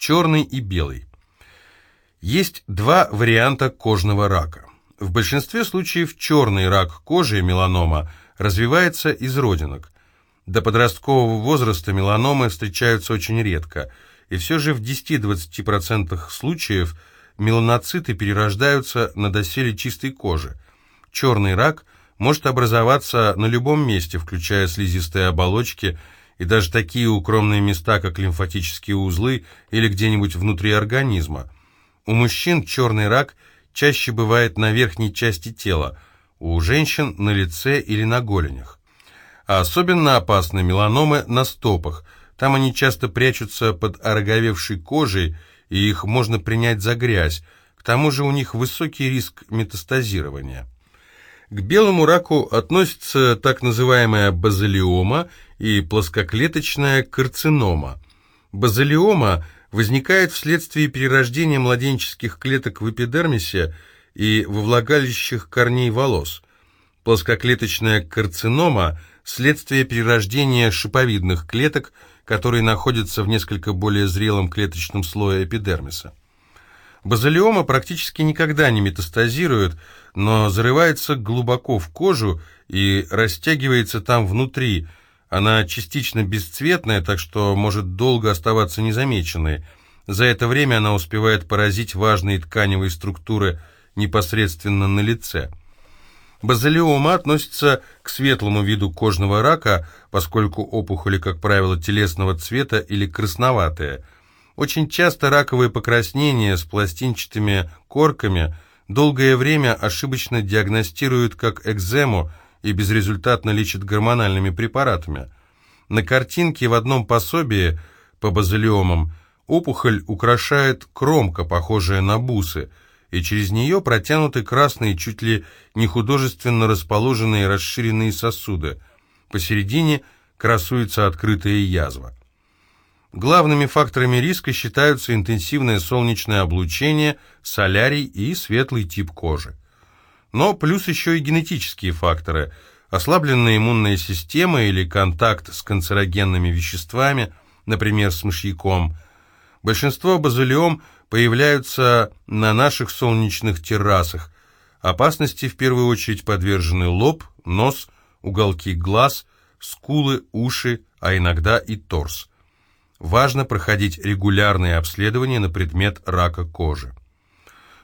черный и белый. Есть два варианта кожного рака. В большинстве случаев черный рак кожи, меланома, развивается из родинок. До подросткового возраста меланомы встречаются очень редко, и все же в 10-20% случаев меланоциты перерождаются на доселе чистой кожи. Черный рак может образоваться на любом месте, включая слизистые оболочки и даже такие укромные места, как лимфатические узлы или где-нибудь внутри организма. У мужчин черный рак чаще бывает на верхней части тела, у женщин на лице или на голенях. А особенно опасны меланомы на стопах. Там они часто прячутся под ороговевшей кожей, и их можно принять за грязь. К тому же у них высокий риск метастазирования. К белому раку относятся так называемая базалиома и плоскоклеточная карцинома. Базалиома возникает вследствие перерождения младенческих клеток в эпидермисе и во влагалищах корней волос. Плоскоклеточная карцинома – следствие перерождения шиповидных клеток, которые находятся в несколько более зрелом клеточном слое эпидермиса. Базалиома практически никогда не метастазирует, но зарывается глубоко в кожу и растягивается там внутри. Она частично бесцветная, так что может долго оставаться незамеченной. За это время она успевает поразить важные тканевые структуры непосредственно на лице. Базалиома относится к светлому виду кожного рака, поскольку опухоли, как правило, телесного цвета или красноватые – очень часто раковые покраснения с пластинчатыми корками долгое время ошибочно диагностируют как экзему и безрезультатно лечат гормональными препаратами. На картинке в одном пособии по базилиомам опухоль украшает кромка, похожая на бусы, и через нее протянуты красные, чуть ли не художественно расположенные расширенные сосуды. Посередине красуется открытая язва. Главными факторами риска считаются интенсивное солнечное облучение, солярий и светлый тип кожи. Но плюс еще и генетические факторы – ослабленная иммунная система или контакт с канцерогенными веществами, например, с мышьяком. Большинство базилиом появляются на наших солнечных террасах. Опасности в первую очередь подвержены лоб, нос, уголки глаз, скулы, уши, а иногда и торс важно проходить регулярные обследования на предмет рака кожи.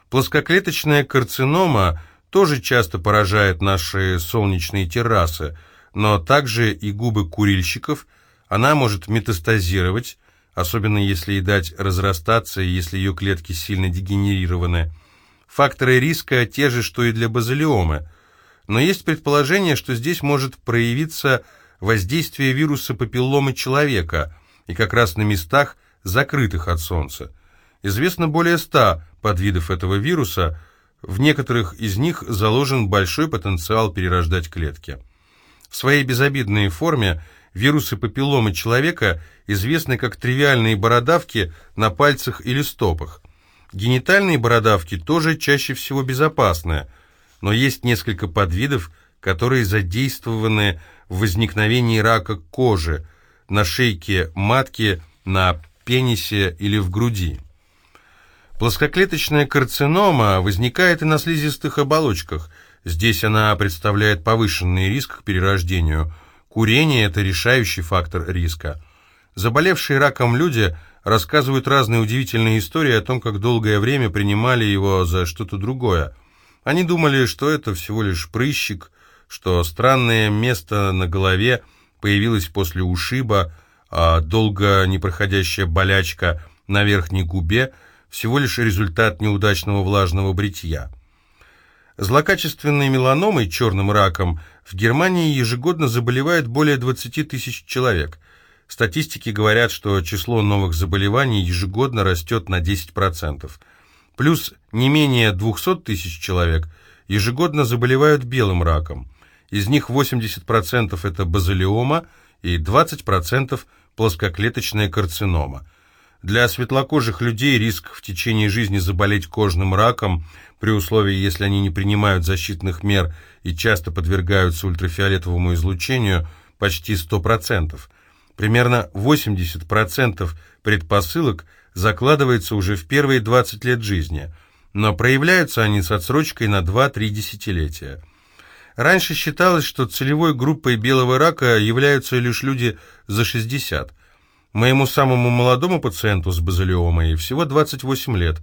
Плоскоклеточная карцинома тоже часто поражает наши солнечные террасы, но также и губы курильщиков, она может метастазировать, особенно если ей дать разрастаться если ее клетки сильно дегенерированы. Факторы риска те же, что и для базилиомы, но есть предположение, что здесь может проявиться воздействие вируса папилломы человека – и как раз на местах, закрытых от солнца. Известно более ста подвидов этого вируса, в некоторых из них заложен большой потенциал перерождать клетки. В своей безобидной форме вирусы папилломы человека известны как тривиальные бородавки на пальцах или стопах. Генитальные бородавки тоже чаще всего безопасны, но есть несколько подвидов, которые задействованы в возникновении рака кожи – на шейке матки, на пенисе или в груди. Плоскоклеточная карцинома возникает и на слизистых оболочках. Здесь она представляет повышенный риск к перерождению. Курение – это решающий фактор риска. Заболевшие раком люди рассказывают разные удивительные истории о том, как долгое время принимали его за что-то другое. Они думали, что это всего лишь прыщик, что странное место на голове – появилась после ушиба, а долго непроходящая болячка на верхней губе всего лишь результат неудачного влажного бритья. Злокачественной меланомой, черным раком, в Германии ежегодно заболевает более 20 тысяч человек. Статистики говорят, что число новых заболеваний ежегодно растет на 10%. Плюс не менее 200 тысяч человек ежегодно заболевают белым раком. Из них 80% это базилиома и 20% плоскоклеточная карцинома. Для светлокожих людей риск в течение жизни заболеть кожным раком, при условии, если они не принимают защитных мер и часто подвергаются ультрафиолетовому излучению, почти 100%. Примерно 80% предпосылок закладывается уже в первые 20 лет жизни, но проявляются они с отсрочкой на 2-3 десятилетия. Раньше считалось, что целевой группой белого рака являются лишь люди за 60. Моему самому молодому пациенту с базилиомой всего 28 лет,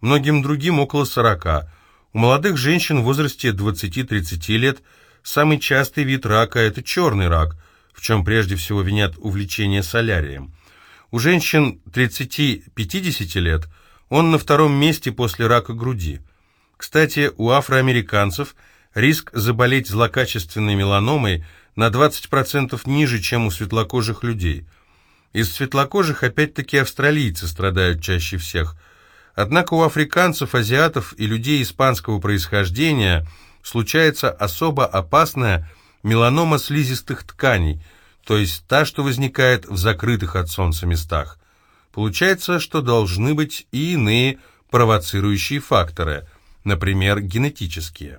многим другим около 40. У молодых женщин в возрасте 20-30 лет самый частый вид рака – это черный рак, в чем прежде всего винят увлечение солярием. У женщин 30-50 лет он на втором месте после рака груди. Кстати, у афроамериканцев риск заболеть злокачественной меланомой на 20% ниже, чем у светлокожих людей. Из светлокожих опять-таки австралийцы страдают чаще всех. Однако у африканцев, азиатов и людей испанского происхождения случается особо опасная меланома слизистых тканей – то есть та, что возникает в закрытых от солнца местах. Получается, что должны быть и иные провоцирующие факторы, например, генетические.